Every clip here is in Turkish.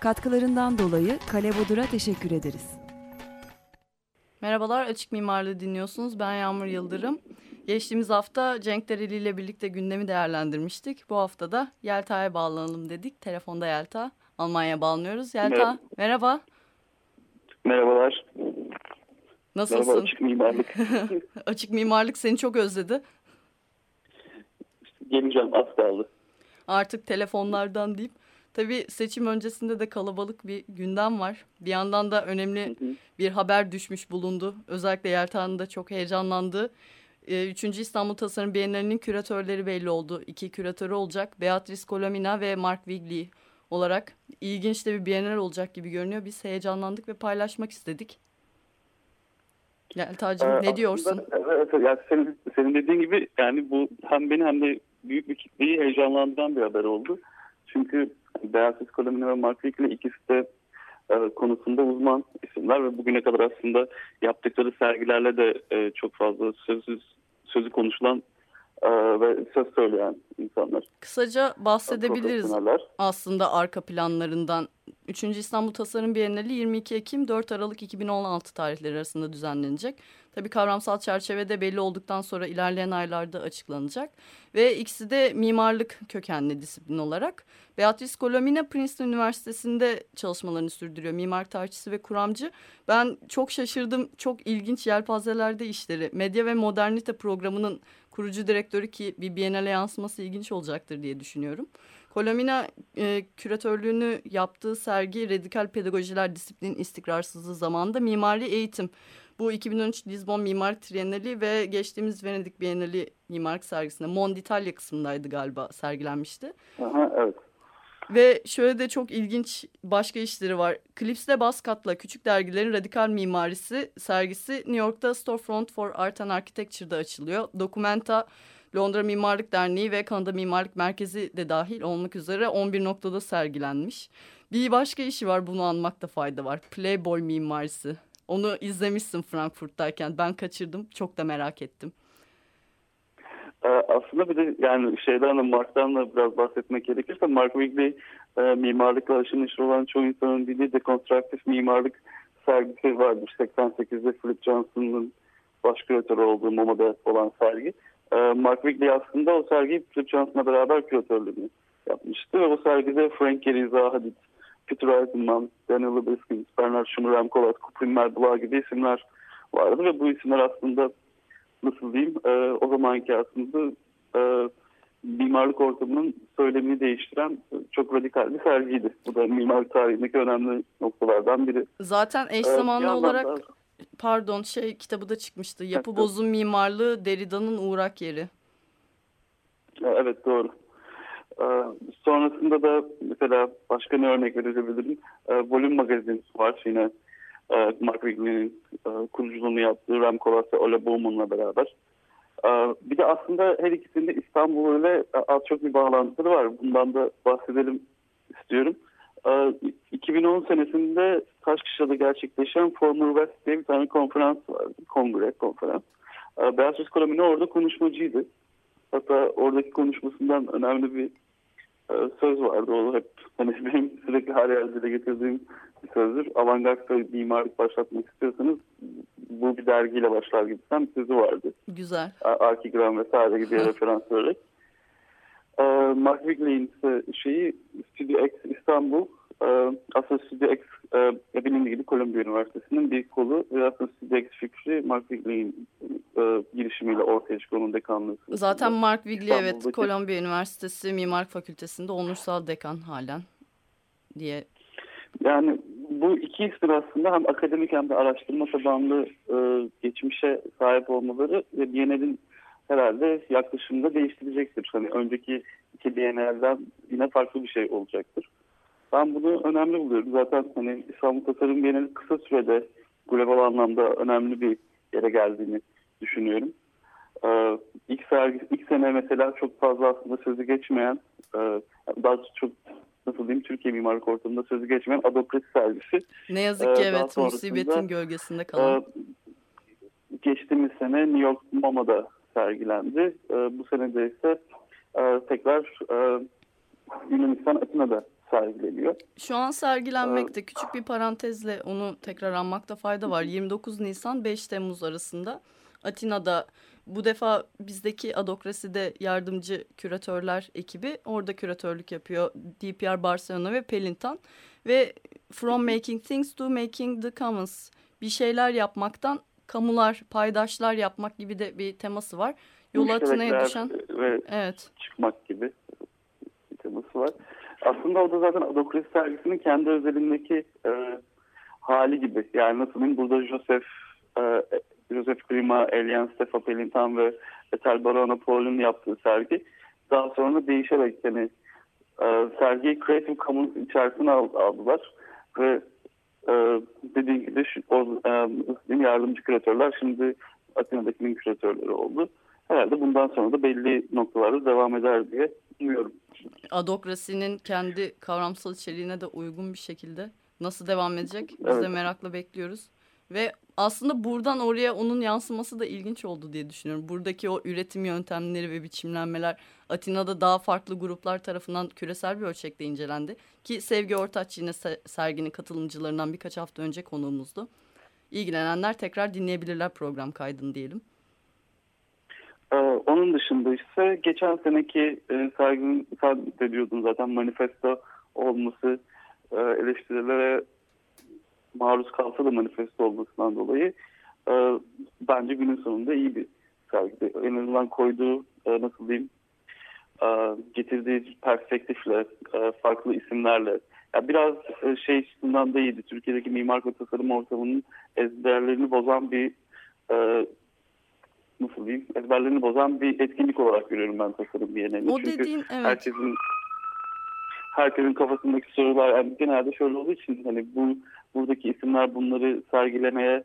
Katkılarından dolayı Kale Bodur'a teşekkür ederiz. Merhabalar, Açık Mimarlığı dinliyorsunuz. Ben Yağmur Yıldırım. Geçtiğimiz hafta Cenk Dereli ile birlikte gündemi değerlendirmiştik. Bu hafta da Yelta'ya bağlanalım dedik. Telefonda Yelta. Almanya'ya bağlanıyoruz. Yelta, merhaba. merhaba. Merhabalar. Nasılsın? Merhaba Açık Mimarlık. açık Mimarlık seni çok özledi. Geleceğim, az kaldı. Artık telefonlardan deyip Tabii seçim öncesinde de kalabalık bir gündem var. Bir yandan da önemli bir haber düşmüş bulundu. Özellikle Yelta'nın da çok heyecanlandığı. Ee, üçüncü İstanbul Tasarım Bienalinin küratörleri belli oldu. İki küratörü olacak. Beatrice Colomina ve Mark Wigley olarak ilginç de bir bienal olacak gibi görünüyor. Biz heyecanlandık ve paylaşmak istedik. Yelta'cığım ee, ne diyorsun? Evet, yani senin, senin dediğin gibi yani bu hem beni hem de büyük bir kitleyi heyecanlandıran bir haber oldu. Çünkü Beatrice Colomine ve Mark Wickle ikisi de e, konusunda uzman isimler ve bugüne kadar aslında yaptıkları sergilerle de e, çok fazla sözü, sözü konuşulan ve söz söyleyen insanlar. Kısaca bahsedebiliriz aslında arka planlarından. 3. İstanbul Tasarım Bienali 22 Ekim 4 Aralık 2016 tarihleri arasında düzenlenecek. Tabii kavramsal çerçevede belli olduktan sonra ilerleyen aylarda açıklanacak. Ve ikisi de mimarlık kökenli disiplin olarak. Beatrice Colomina Princeton Üniversitesi'nde çalışmalarını sürdürüyor. Mimar tarihçisi ve kuramcı. Ben çok şaşırdım. Çok ilginç yelpazelerde işleri. Medya ve Modernite programının kurucu direktörü ki bir Biennale yansıması ilginç olacaktır diye düşünüyorum. Colomina e, küratörlüğünü yaptığı sergi Radikal Pedagojiler Disiplin İstikrarsızlığı zamanında mimari eğitim. Bu 2013 Lisbon Mimar Trienali ve geçtiğimiz Venedik Bienali mimarlık sergisinde Monditalia kısmındaydı galiba sergilenmişti. Aha, evet. Ve şöyle de çok ilginç başka işleri var. Klips'te Baskat'la Küçük Dergilerin Radikal Mimarisi sergisi New York'ta Storefront for Art and Architecture'da açılıyor. Dokumenta Londra Mimarlık Derneği ve Kanada Mimarlık Merkezi de dahil olmak üzere 11 noktada sergilenmiş. Bir başka işi var bunu anmakta fayda var. Playboy mimarisi. Onu izlemişsin Frankfurt'tayken. Ben kaçırdım. Çok da merak ettim. Ee, aslında bir de yani şeyden de Mark'tan da biraz bahsetmek gerekirse Mark Wigley e, mimarlıkla aşırı neşir olan çoğu insanın bildiği dekonstruktif mimarlık sergisi vardır. 88'de Philip Johnson'ın baş küratörü olduğu MoMA'da olan sergi. E, Mark Wigley aslında o sergiyi Philip Johnson'la beraber küratörlüğünü yapmıştı ve o sergide Frank Gehry, Zaha Hadid, Peter Eisenman, Daniel Libeskind, Bernard Schumer, Remkolat, Kuprin Merbula gibi isimler vardı ve bu isimler aslında nasıl diyeyim e, o zamanki aslında e, mimarlık ortamının söylemini değiştiren çok radikal bir sergiydi. Bu da mimarlık tarihindeki önemli noktalardan biri. Zaten eş e, zamanlı ee, olarak da... pardon şey kitabı da çıkmıştı. Yapı bozum mimarlığı Derrida'nın uğrak yeri. Evet doğru. Ee, sonrasında da mesela başka ne örnek verebilirim? Ee, Volüm Magazin var yine e, Mark Wrigley'nin e, kuruculuğunu yaptığı Rem Koolhaas ve Bowman'la beraber. Ee, bir de aslında her ikisinde İstanbul ile az çok bir bağlantıları var. Bundan da bahsedelim istiyorum. 2010 senesinde Taşkışla'da gerçekleşen Former West diye bir tane konferans vardı. Kongre konferans. Beatrice Colomino orada konuşmacıydı. Hatta oradaki konuşmasından önemli bir e, söz vardı. O hep hani benim sürekli her yerde de getirdiğim bir sözdür. Avantgard ve mimarlık başlatmak istiyorsanız bu bir dergiyle başlar gibi bir sözü vardı. Güzel. Arkigram vesaire gibi referans vererek. E, Mark Wigley'in şeyi Studio X İstanbul e, aslında Studio X e, bilindiği gibi Columbia Üniversitesi'nin bir kolu ve aslında Studio X fikri Mark Wigley'in e, girişimiyle ortaya çıkan dekanlığı. Zaten Mark Wigley evet Columbia Üniversitesi Mimarlık Fakültesi'nde onursal dekan halen diye. Yani bu iki isim aslında hem akademik hem de araştırma tabanlı e, geçmişe sahip olmaları ve Biennale'in herhalde yaklaşımda değiştirecektir. Hani önceki iki Biennale'den yine farklı bir şey olacaktır. Ben bunu önemli buluyorum. Zaten hani İstanbul Tasarım Geneli kısa sürede global anlamda önemli bir yere geldiğini düşünüyorum. Ee, ilk, sergi, ilk sene mesela çok fazla aslında sözü geçmeyen, e, daha çok nasıl diyeyim Türkiye mimarlık ortamında sözü geçmeyen Adokrasi sergisi. Ne yazık ki e, evet musibetin gölgesinde kalan. E, geçtiğimiz sene New York MoMA'da sergilendi. E, bu sene de ise e, tekrar e, Yunanistan Atina'da sergileniyor. Şu an sergilenmekte. Ee, Küçük bir parantezle onu tekrar anmakta fayda var. 29 Nisan 5 Temmuz arasında Atina'da bu defa bizdeki Adokrasi'de yardımcı küratörler ekibi orada küratörlük yapıyor. DPR Barcelona ve Pelintan ve From Making Things to Making the Commons bir şeyler yapmaktan kamular, paydaşlar yapmak gibi de bir teması var. Yol Atina'ya düşen ve evet. çıkmak gibi bir teması var. Aslında o da zaten Adokrasi sergisinin kendi özelindeki e, hali gibi. Yani nasıl diyeyim burada Joseph e, Joseph Grima, Elian Stefa Pelintan ve Etel Barona Paul'un yaptığı sergi. Daha sonra değişerek yani e, sergiyi Creative Commons içerisine aldılar ve e, dediğim gibi şu, o, e, yardımcı küratörler şimdi Atina'dakinin küratörleri oldu. Herhalde bundan sonra da belli noktalarda devam eder diye umuyorum. Adokrasinin kendi kavramsal içeriğine de uygun bir şekilde nasıl devam edecek? Biz evet. de merakla bekliyoruz. Ve aslında buradan oraya onun yansıması da ilginç oldu diye düşünüyorum. Buradaki o üretim yöntemleri ve biçimlenmeler Atina'da daha farklı gruplar tarafından küresel bir ölçekte incelendi. Ki Sevgi Ortaç yine serginin katılımcılarından birkaç hafta önce konuğumuzdu. İlgilenenler tekrar dinleyebilirler program kaydını diyelim. Ee, onun dışında ise geçen seneki e, serginin ifade ediyordun zaten manifesto olması e, eleştirilere maruz kalsa da manifesto olmasından dolayı e, bence günün sonunda iyi bir sergide. En azından koyduğu e, nasıl diyeyim getirdiği perspektifle, farklı isimlerle ya biraz şey açısından da iyiydi. Türkiye'deki mimar ve tasarım ortamının ezberlerini bozan bir nasıl diyeyim ezberlerini bozan bir etkinlik olarak görüyorum ben tasarım bienalini. O Çünkü dediğin, evet. herkesin herkesin kafasındaki sorular yani genelde şöyle olduğu için hani bu buradaki isimler bunları sergilemeye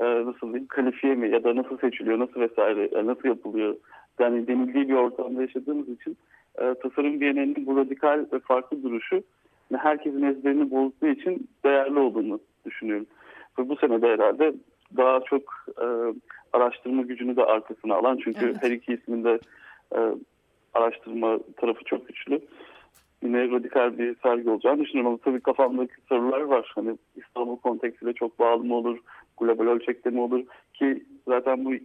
e, nasıl diyeyim kalifiye mi ya da nasıl seçiliyor nasıl vesaire e, nasıl yapılıyor yani denildiği bir ortamda yaşadığımız için e, tasarım bienalinin bu radikal ve farklı duruşu herkesin ezberini bozduğu için değerli olduğunu düşünüyorum. Ve bu sene de herhalde daha çok e, araştırma gücünü de arkasına alan çünkü evet. her iki ismin de e, araştırma tarafı çok güçlü. Yine radikal bir sergi olacağını düşünüyorum ama tabii kafamdaki sorular var. Hani İstanbul kontekstiyle çok bağlı mı olur, global ölçekte mi olur ki zaten bu e,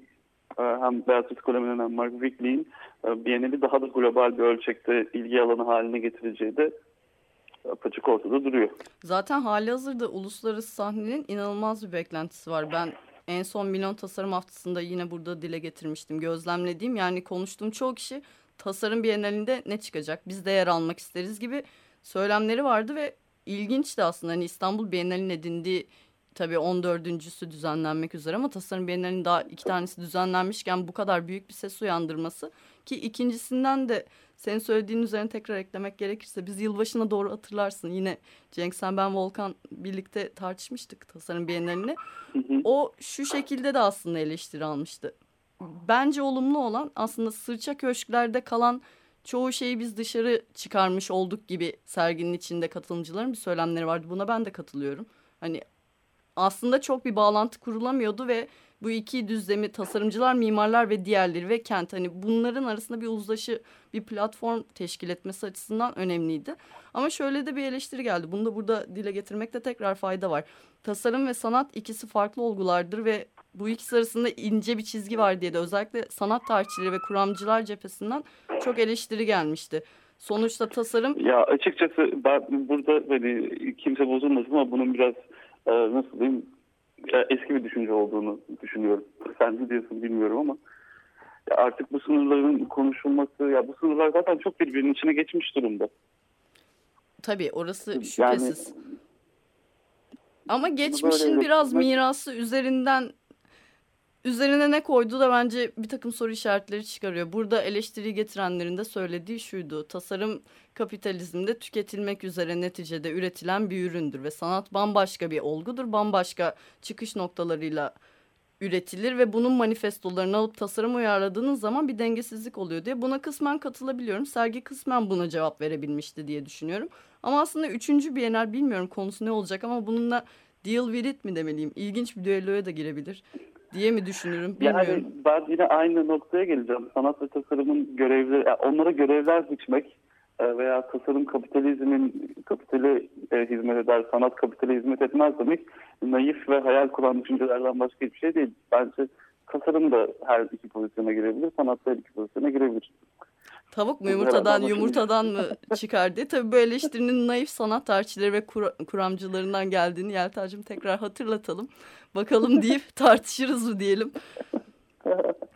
hem Beatrice Coleman'ın hem Mark Wickley'in e, Biennale'i daha da global bir ölçekte ilgi alanı haline getireceği de apaçık ortada duruyor. Zaten hali hazırda uluslararası sahnenin inanılmaz bir beklentisi var. Ben en son Milon Tasarım Haftası'nda yine burada dile getirmiştim. Gözlemlediğim yani konuştuğum çoğu kişi tasarım bienalinde ne çıkacak? Biz de yer almak isteriz gibi söylemleri vardı ve ilginçti aslında. Hani İstanbul Bienalinin edindiği tabii 14.sü düzenlenmek üzere ama tasarım bienalinin daha iki tanesi düzenlenmişken bu kadar büyük bir ses uyandırması ki ikincisinden de senin söylediğin üzerine tekrar eklemek gerekirse biz yılbaşına doğru hatırlarsın yine Cenk sen ben Volkan birlikte tartışmıştık tasarım bienalini. O şu şekilde de aslında eleştiri almıştı. Bence olumlu olan aslında sırça köşklerde kalan çoğu şeyi biz dışarı çıkarmış olduk gibi serginin içinde katılımcıların bir söylemleri vardı. Buna ben de katılıyorum. Hani aslında çok bir bağlantı kurulamıyordu ve bu iki düzlemi tasarımcılar, mimarlar ve diğerleri ve kent hani bunların arasında bir uzlaşı, bir platform teşkil etmesi açısından önemliydi. Ama şöyle de bir eleştiri geldi. Bunu da burada dile getirmekte tekrar fayda var. Tasarım ve sanat ikisi farklı olgulardır ve bu ikisi arasında ince bir çizgi var diye de özellikle sanat tarihçileri ve kuramcılar cephesinden çok eleştiri gelmişti. Sonuçta tasarım... Ya açıkçası ben burada hani kimse bozulmasın ama bunun biraz e, nasıl diyeyim eski bir düşünce olduğunu düşünüyorum. Sen ne diyorsun bilmiyorum ama ya artık bu sınırların konuşulması ya bu sınırlar zaten çok birbirinin içine geçmiş durumda. Tabii orası şüphesiz. Yani, ama geçmişin biraz mirası üzerinden üzerine ne koydu da bence bir takım soru işaretleri çıkarıyor. Burada eleştiri getirenlerin de söylediği şuydu. Tasarım kapitalizmde tüketilmek üzere neticede üretilen bir üründür ve sanat bambaşka bir olgudur. Bambaşka çıkış noktalarıyla üretilir ve bunun manifestolarını alıp tasarım uyarladığınız zaman bir dengesizlik oluyor diye. Buna kısmen katılabiliyorum. Sergi kısmen buna cevap verebilmişti diye düşünüyorum. Ama aslında üçüncü Bienal bilmiyorum konusu ne olacak ama bununla deal with it mi demeliyim? İlginç bir düelloya da girebilir diye mi düşünürüm bilmiyorum. Yani ben yine aynı noktaya geleceğim. Sanat ve tasarımın görevleri, yani onlara görevler biçmek e, veya tasarım kapitalizmin kapitale e, hizmet eder, sanat kapitale hizmet etmez demek naif ve hayal kuran düşüncelerden başka hiçbir şey değil. Bence tasarım da her iki pozisyona girebilir, sanat da her iki pozisyona girebilir. Tavuk mu yumurtadan yumurtadan mı çıkar diye. Tabii bu eleştirinin naif sanat tarihçileri ve kur kuramcılarından geldiğini Yeltacığım tekrar hatırlatalım. Bakalım deyip tartışırız mı diyelim.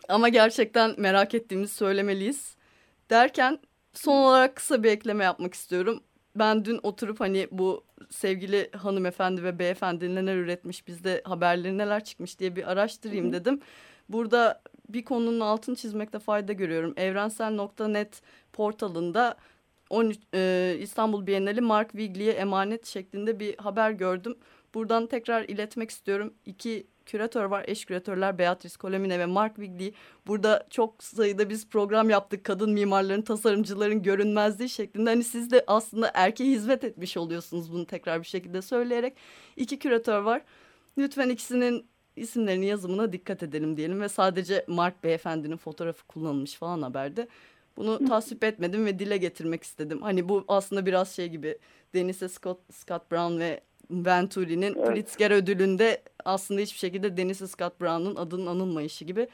Ama gerçekten merak ettiğimizi söylemeliyiz. Derken son olarak kısa bir ekleme yapmak istiyorum. Ben dün oturup hani bu sevgili hanımefendi ve beyefendi neler üretmiş bizde haberleri neler çıkmış diye bir araştırayım dedim. Burada bir konunun altını çizmekte fayda görüyorum. Evrensel.net portalında 13, e, İstanbul Bienali Mark Wigley'e emanet şeklinde bir haber gördüm. Buradan tekrar iletmek istiyorum. İki küratör var. Eş küratörler Beatrice Colomine ve Mark Wigley. Burada çok sayıda biz program yaptık. Kadın mimarların, tasarımcıların görünmezliği şeklinde. Hani siz de aslında erkeğe hizmet etmiş oluyorsunuz bunu tekrar bir şekilde söyleyerek. İki küratör var. Lütfen ikisinin isimlerinin yazımına dikkat edelim diyelim ve sadece Mark beyefendinin fotoğrafı kullanılmış falan haberde. Bunu tasvip etmedim ve dile getirmek istedim. Hani bu aslında biraz şey gibi Denise Scott, Scott Brown ve Venturi'nin evet. Pritzker ödülünde aslında hiçbir şekilde Denise Scott Brown'un adının anılmayışı gibi.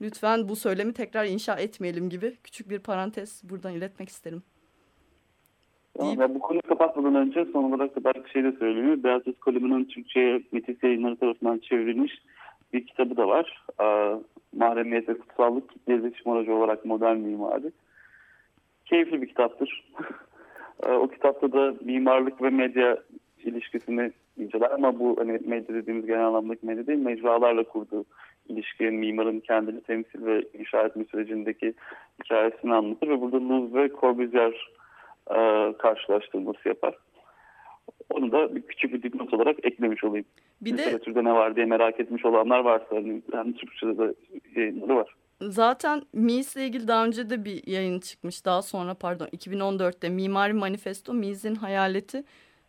Lütfen bu söylemi tekrar inşa etmeyelim gibi küçük bir parantez buradan iletmek isterim. Ya bu konuyu kapatmadan önce son olarak da belki şey de söyleyeyim. Beatrice Coleman'ın Türkçe'ye Metis yayınları tarafından çevrilmiş bir kitabı da var. Mahremiyet ve Kutsallık Kitle İletişim Aracı olarak modern mimari. Keyifli bir kitaptır. o kitapta da mimarlık ve medya ilişkisini inceler ama bu hani medya dediğimiz genel anlamdaki medya değil, mecralarla kurduğu ilişki, mimarın kendini temsil ve inşa etme sürecindeki hikayesini anlatır ve burada Luz ve Corbusier e, karşılaştırması yapar. Onu da bir küçük bir dipnot olarak eklemiş olayım. Bir Literatürde de, ne var diye merak etmiş olanlar varsa hani, hem Türkçe'de de yayınları var. Zaten MIS ile ilgili daha önce de bir yayın çıkmış. Daha sonra pardon 2014'te Mimari Manifesto MIS'in hayaleti.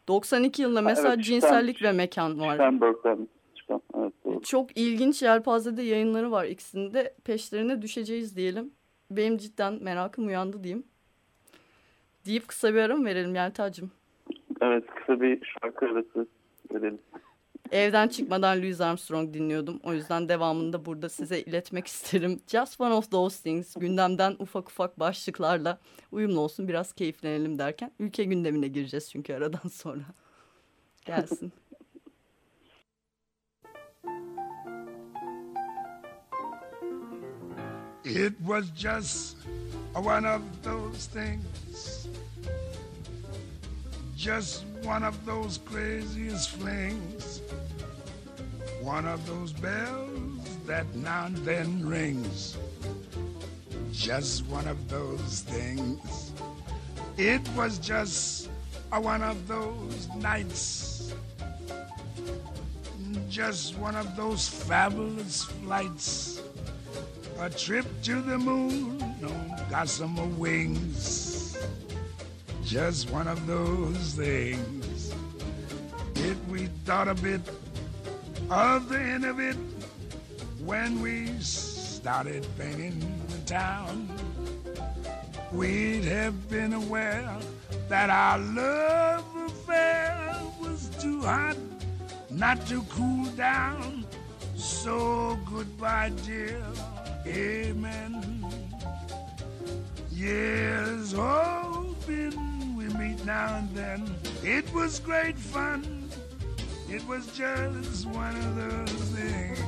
92 yılında mesela evet, cinsellik Sten, ve mekan var. Stenberg'den çıkan. Evet, doğru. Çok ilginç yelpazede yayınları var ikisinde. Peşlerine düşeceğiz diyelim. Benim cidden merakım uyandı diyeyim. Deyip kısa bir ara mı verelim Yelta'cığım? Evet kısa bir şarkı arası. Evden çıkmadan Louis Armstrong dinliyordum. O yüzden devamında burada size iletmek isterim. Just one of those things. Gündemden ufak ufak başlıklarla uyumlu olsun biraz keyiflenelim derken. Ülke gündemine gireceğiz çünkü aradan sonra. Gelsin. It was just one of those things Just one of those craziest flings. One of those bells that now and then rings. Just one of those things. It was just a one of those nights. Just one of those fabulous flights. A trip to the moon on gossamer wings just one of those things. If we thought a bit of the end of it when we started painting the town, we'd have been aware that our love affair was too hot not to cool down. So goodbye, dear. Amen. Years been we meet now and then. It was great fun. It was just one of those things.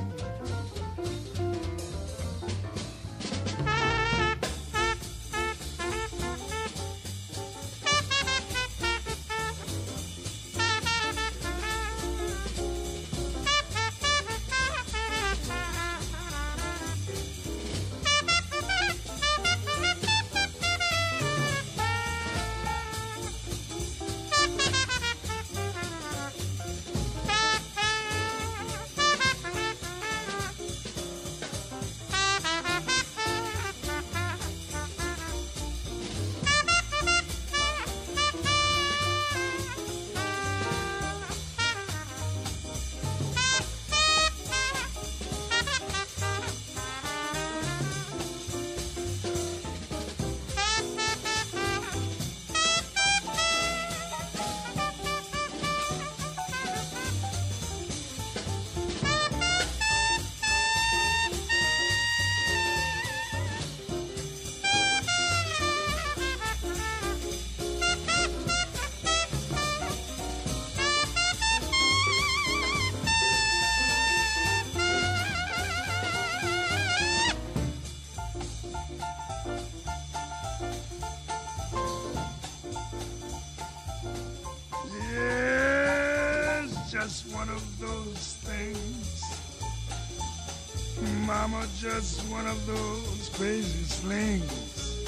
Just one of those crazy slings.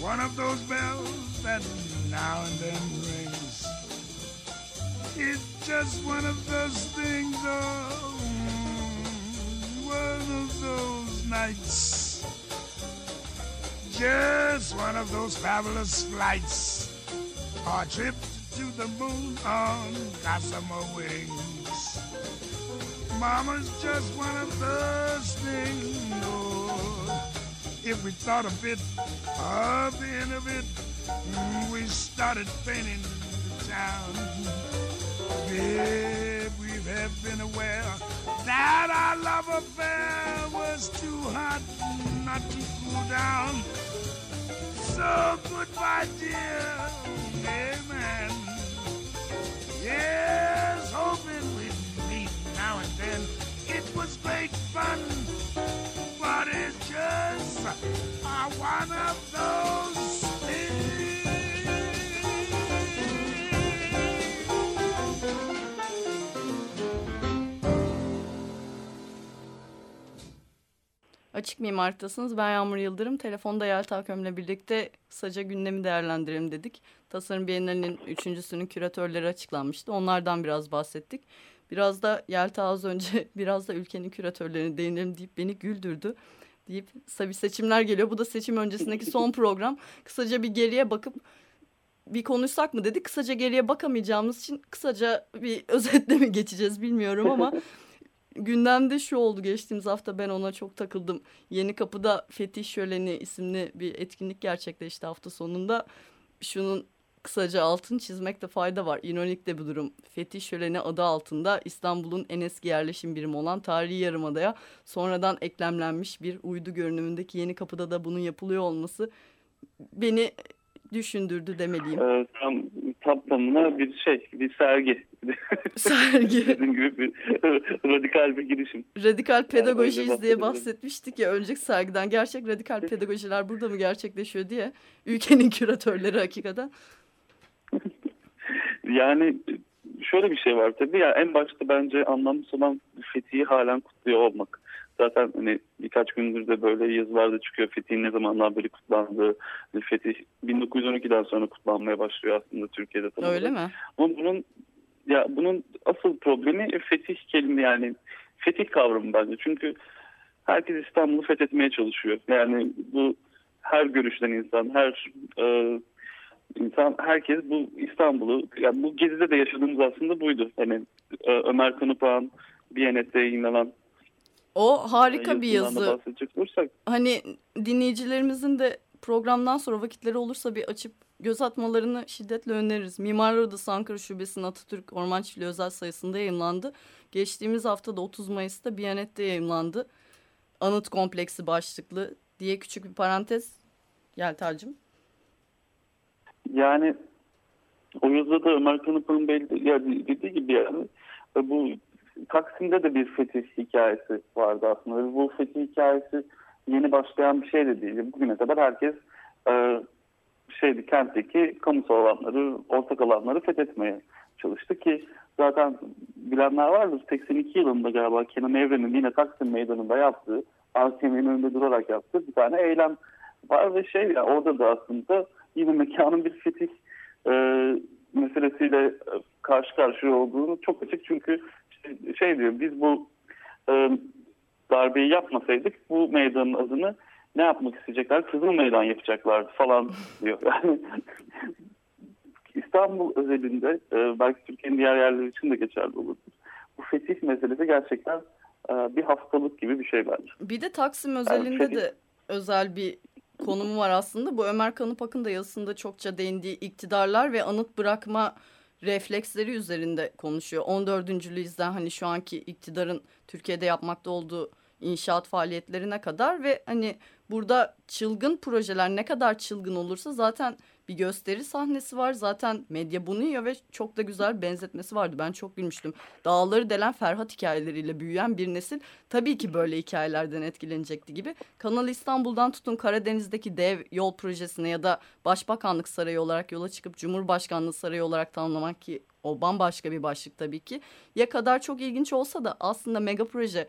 One of those bells that now and then rings. It's just one of those things, oh, one of those nights. Just one of those fabulous flights or trip to the moon on gossamer wings. Mama's just one of those things. Oh, if we thought a bit of the end of it, mm, we started painting the town. Babe, we have been aware that our love affair was too hot not to cool down. So goodbye, dear. Amen. Yes, hoping one of those Açık Mimar'tasınız. Ben Yağmur Yıldırım. Telefonda Yelta Köm'le birlikte kısaca gündemi değerlendirelim dedik. Tasarım Bienalinin üçüncüsünün küratörleri açıklanmıştı. Onlardan biraz bahsettik. Biraz da Yelta az önce biraz da ülkenin küratörlerine değinelim deyip beni güldürdü. Deyip tabii seçimler geliyor. Bu da seçim öncesindeki son program. Kısaca bir geriye bakıp bir konuşsak mı dedik. Kısaca geriye bakamayacağımız için kısaca bir özetle mi geçeceğiz bilmiyorum ama gündemde şu oldu geçtiğimiz hafta ben ona çok takıldım. Yeni Kapı'da Fetih Şöleni isimli bir etkinlik gerçekleşti hafta sonunda. Şunun kısaca altını çizmekte fayda var. İronik de bu durum. Fetih Şöleni adı altında İstanbul'un en eski yerleşim birimi olan Tarihi Yarımada'ya sonradan eklemlenmiş bir uydu görünümündeki Yeni Kapı'da da bunun yapılıyor olması beni düşündürdü demeliyim. Ee, tam, tam tamına bir şey, bir sergi. Sergi. Dediğim gibi bir radikal bir girişim. Radikal pedagojiyiz yani diye bahsetmiştik ya önceki sergiden. Gerçek radikal pedagojiler burada mı gerçekleşiyor diye. Ülkenin küratörleri hakikaten. Yani şöyle bir şey var tabii ya en başta bence anlamlı olan Fethi'yi halen kutluyor olmak. Zaten hani birkaç gündür de böyle yazılarda çıkıyor Fethi'nin ne zamanlar böyle kutlandığı. Fetih 1912'den sonra kutlanmaya başlıyor aslında Türkiye'de. Tabii. Öyle mi? Ama bunun ya bunun asıl problemi fetih kelime yani fetih kavramı bence. Çünkü herkes İstanbul'u fethetmeye çalışıyor. Yani bu her görüşten insan, her e, insan, herkes bu İstanbul'u, yani bu gezide de yaşadığımız aslında buydu. Hani e, Ömer Kanıpağ'ın Biyanet'te yayınlanan o harika bir yazı. Hani dinleyicilerimizin de programdan sonra vakitleri olursa bir açıp göz atmalarını şiddetle öneririz. Mimarlar Odası Ankara Şubesi'nin Atatürk Orman Çiftliği özel sayısında yayınlandı. Geçtiğimiz hafta da 30 Mayıs'ta Biyanet'te yayınlandı. Anıt kompleksi başlıklı diye küçük bir parantez. Yeltar'cığım. Yani o yazıda Ömer Kanıp'ın belli, yani dediği gibi yani bu Taksim'de de bir fetih hikayesi vardı aslında. Bu fetih hikayesi yeni başlayan bir şey de değil. Bugüne kadar herkes e, şeydi kentteki kamusal alanları, ortak alanları fethetmeye çalıştı ki zaten bilenler vardır. 82 yılında galiba Kenan Evren'in yine Taksim Meydanı'nda yaptığı, AKM'nin önünde durarak yaptığı bir tane eylem var ve şey ya orada da aslında yine mekanın bir fetih e, meselesiyle karşı karşıya olduğunu çok açık çünkü işte şey diyor biz bu e, darbeyi yapmasaydık bu meydanın adını ne yapmak isteyecekler? Kızıl Meydan yapacaklar falan diyor. Yani İstanbul özelinde e, belki Türkiye'nin diğer yerleri için de geçerli olur. Bu fetih meselesi gerçekten e, bir hastalık gibi bir şey bence. Bir de Taksim özelinde yani de özel bir konumu var aslında. Bu Ömer Kanıpak'ın da yazısında çokça değindiği iktidarlar ve anıt bırakma refleksleri üzerinde konuşuyor. 14. yüzyıldan hani şu anki iktidarın Türkiye'de yapmakta olduğu inşaat faaliyetlerine kadar ve hani burada çılgın projeler ne kadar çılgın olursa zaten bir gösteri sahnesi var. Zaten medya bunu yiyor ve çok da güzel benzetmesi vardı. Ben çok gülmüştüm. Dağları delen Ferhat hikayeleriyle büyüyen bir nesil tabii ki böyle hikayelerden etkilenecekti gibi. Kanal İstanbul'dan tutun Karadeniz'deki dev yol projesine ya da Başbakanlık Sarayı olarak yola çıkıp Cumhurbaşkanlığı Sarayı olarak tanımlamak ki o bambaşka bir başlık tabii ki. Ya kadar çok ilginç olsa da aslında mega proje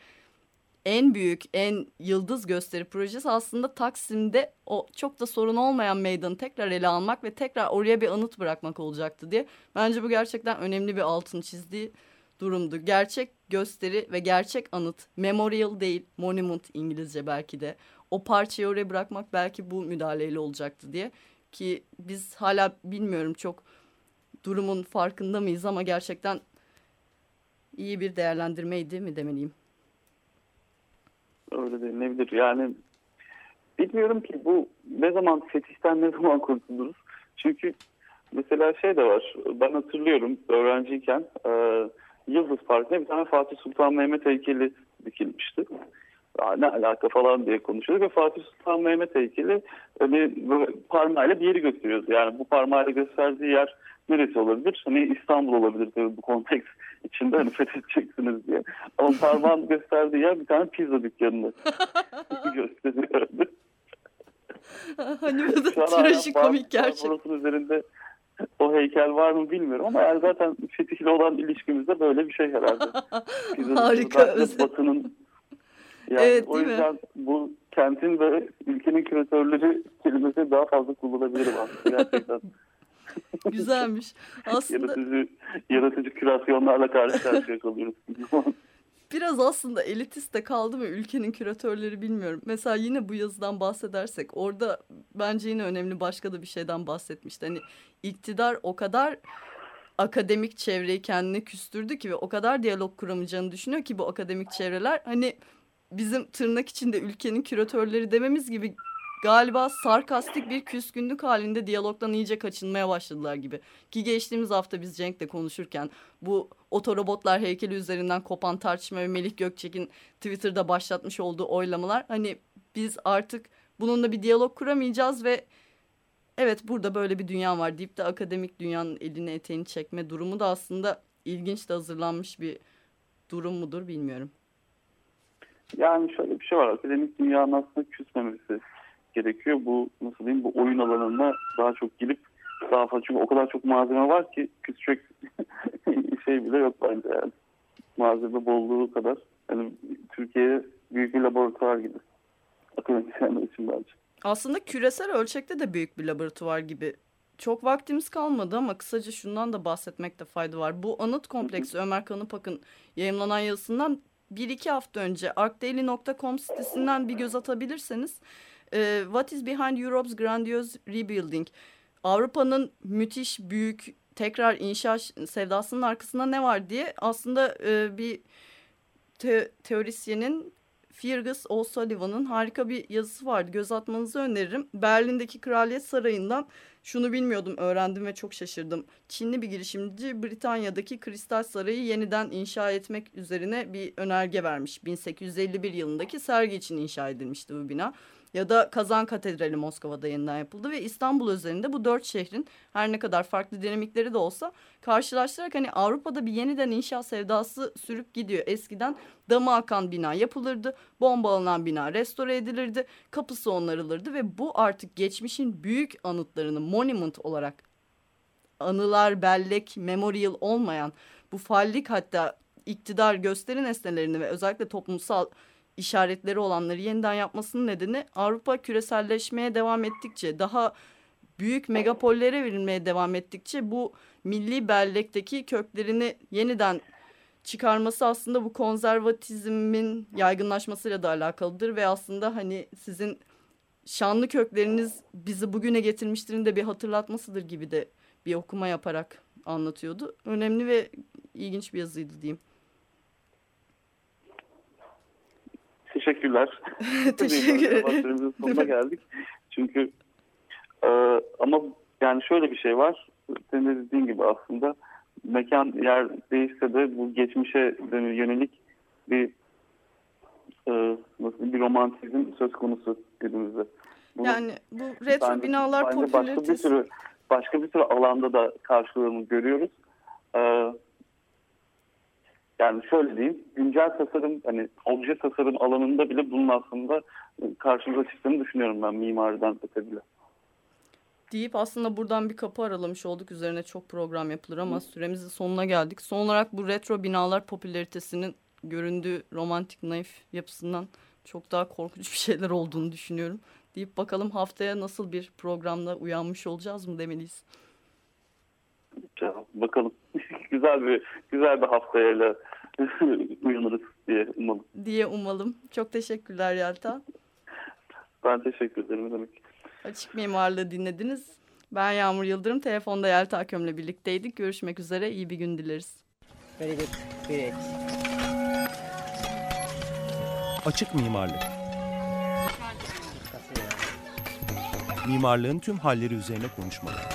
en büyük, en yıldız gösteri projesi aslında Taksim'de o çok da sorun olmayan meydanı tekrar ele almak ve tekrar oraya bir anıt bırakmak olacaktı diye. Bence bu gerçekten önemli bir altın çizdiği durumdu. Gerçek gösteri ve gerçek anıt, memorial değil, monument İngilizce belki de. O parçayı oraya bırakmak belki bu müdahaleyle olacaktı diye. Ki biz hala bilmiyorum çok durumun farkında mıyız ama gerçekten iyi bir değerlendirmeydi mi demeliyim öyle denilebilir. Yani bilmiyorum ki bu ne zaman fetişten ne zaman kurtuluruz. Çünkü mesela şey de var. Ben hatırlıyorum öğrenciyken e, Yıldız Parkı'na bir tane Fatih Sultan Mehmet heykeli dikilmişti. ne alaka falan diye konuşuyorduk ve Fatih Sultan Mehmet heykeli hani parmağıyla bir yeri gösteriyordu. Yani bu parmağıyla gösterdiği yer neresi olabilir? Hani İstanbul olabilir tabii bu konteks içinde hani fethedeceksiniz diye. Ama parmağın gösterdiği yer bir tane pizza dükkanını gösteriyordu. hani bu da trajikomik gerçek. Burasının üzerinde o heykel var mı bilmiyorum ama yani zaten fetihle olan ilişkimizde böyle bir şey herhalde. Harika. Batının yani evet, o yüzden mi? bu kentin ve ülkenin küratörleri kelimesi daha fazla kullanabilirim aslında gerçekten. Güzelmiş. Aslında... Yaratıcı, yaratıcı kürasyonlarla karşı karşıya kalıyoruz. Biraz aslında elitist de kaldı mı ülkenin küratörleri bilmiyorum. Mesela yine bu yazıdan bahsedersek orada bence yine önemli başka da bir şeyden bahsetmişti. Hani iktidar o kadar akademik çevreyi kendine küstürdü ki ve o kadar diyalog kuramayacağını düşünüyor ki bu akademik çevreler hani bizim tırnak içinde ülkenin küratörleri dememiz gibi galiba sarkastik bir küskünlük halinde diyalogdan iyice kaçınmaya başladılar gibi. Ki geçtiğimiz hafta biz Cenk'le konuşurken bu otorobotlar heykeli üzerinden kopan tartışma ve Melih Gökçek'in Twitter'da başlatmış olduğu oylamalar hani biz artık bununla bir diyalog kuramayacağız ve evet burada böyle bir dünya var deyip de akademik dünyanın elini eteğini çekme durumu da aslında ilginç de hazırlanmış bir durum mudur bilmiyorum. Yani şöyle bir şey var akademik dünyanın aslında küsmemesi gerekiyor. Bu nasıl diyeyim bu oyun alanına daha çok girip daha fazla çünkü o kadar çok malzeme var ki küçük şey bile yok bence yani. Malzeme bolluğu kadar. Yani Türkiye büyük bir laboratuvar gibi. Akademisyenler için bence. Aslında küresel ölçekte de büyük bir laboratuvar gibi. Çok vaktimiz kalmadı ama kısaca şundan da bahsetmekte fayda var. Bu anıt kompleksi Ömer Kanıpak'ın yayınlanan yazısından bir iki hafta önce arkdaily.com sitesinden bir göz atabilirseniz e, What is behind Europe's grandiose rebuilding? Avrupa'nın müthiş büyük tekrar inşa sevdasının arkasında ne var diye aslında e, bir te teorisyenin Fergus O'Sullivan'ın harika bir yazısı vardı. Göz atmanızı öneririm. Berlin'deki Kraliyet Sarayı'ndan şunu bilmiyordum, öğrendim ve çok şaşırdım. Çinli bir girişimci Britanya'daki Kristal Sarayı yeniden inşa etmek üzerine bir önerge vermiş. 1851 yılındaki sergi için inşa edilmişti bu bina ya da Kazan Katedrali Moskova'da yeniden yapıldı ve İstanbul üzerinde bu dört şehrin her ne kadar farklı dinamikleri de olsa karşılaştırarak hani Avrupa'da bir yeniden inşa sevdası sürüp gidiyor. Eskiden damı akan bina yapılırdı, bombalanan bina restore edilirdi, kapısı onarılırdı ve bu artık geçmişin büyük anıtlarını monument olarak anılar, bellek, memorial olmayan bu fallik hatta iktidar gösteri nesnelerini ve özellikle toplumsal işaretleri olanları yeniden yapmasının nedeni Avrupa küreselleşmeye devam ettikçe daha büyük megapollere verilmeye devam ettikçe bu milli bellekteki köklerini yeniden çıkarması aslında bu konservatizmin yaygınlaşmasıyla da alakalıdır ve aslında hani sizin şanlı kökleriniz bizi bugüne getirmiştirin de bir hatırlatmasıdır gibi de bir okuma yaparak anlatıyordu. Önemli ve ilginç bir yazıydı diyeyim. Teşekkürler. Teşekkür ederim. sonuna geldik. Çünkü e, ama yani şöyle bir şey var. Senin de dediğin gibi aslında mekan yer değişse de bu geçmişe yönelik bir e, nasıl bir romantizm söz konusu günümüzde. Bunu, yani bu retro bence, binalar bence popülaritesi... Başka bir sürü, başka bir sürü alanda da karşılığını görüyoruz. Ee, yani şöyle diyeyim, güncel tasarım, hani obje tasarım alanında bile bunun aslında karşımıza çıktığını düşünüyorum ben mimariden öte deyip aslında buradan bir kapı aralamış olduk. Üzerine çok program yapılır ama süremizin sonuna geldik. Son olarak bu retro binalar popülaritesinin göründüğü romantik naif yapısından çok daha korkunç bir şeyler olduğunu düşünüyorum. Deyip bakalım haftaya nasıl bir programla uyanmış olacağız mı demeliyiz. Bakalım. güzel bir güzel bir haftayla uyanırız diye umalım. Diye umalım. Çok teşekkürler Yelta. Ben teşekkür ederim. Demek. Açık Mimarlığı dinlediniz. Ben Yağmur Yıldırım. Telefonda Yelta Köm'le birlikteydik. Görüşmek üzere. İyi bir gün dileriz. Very good. Great. Açık mimarlık. Mimarlığın tüm halleri üzerine konuşmalar.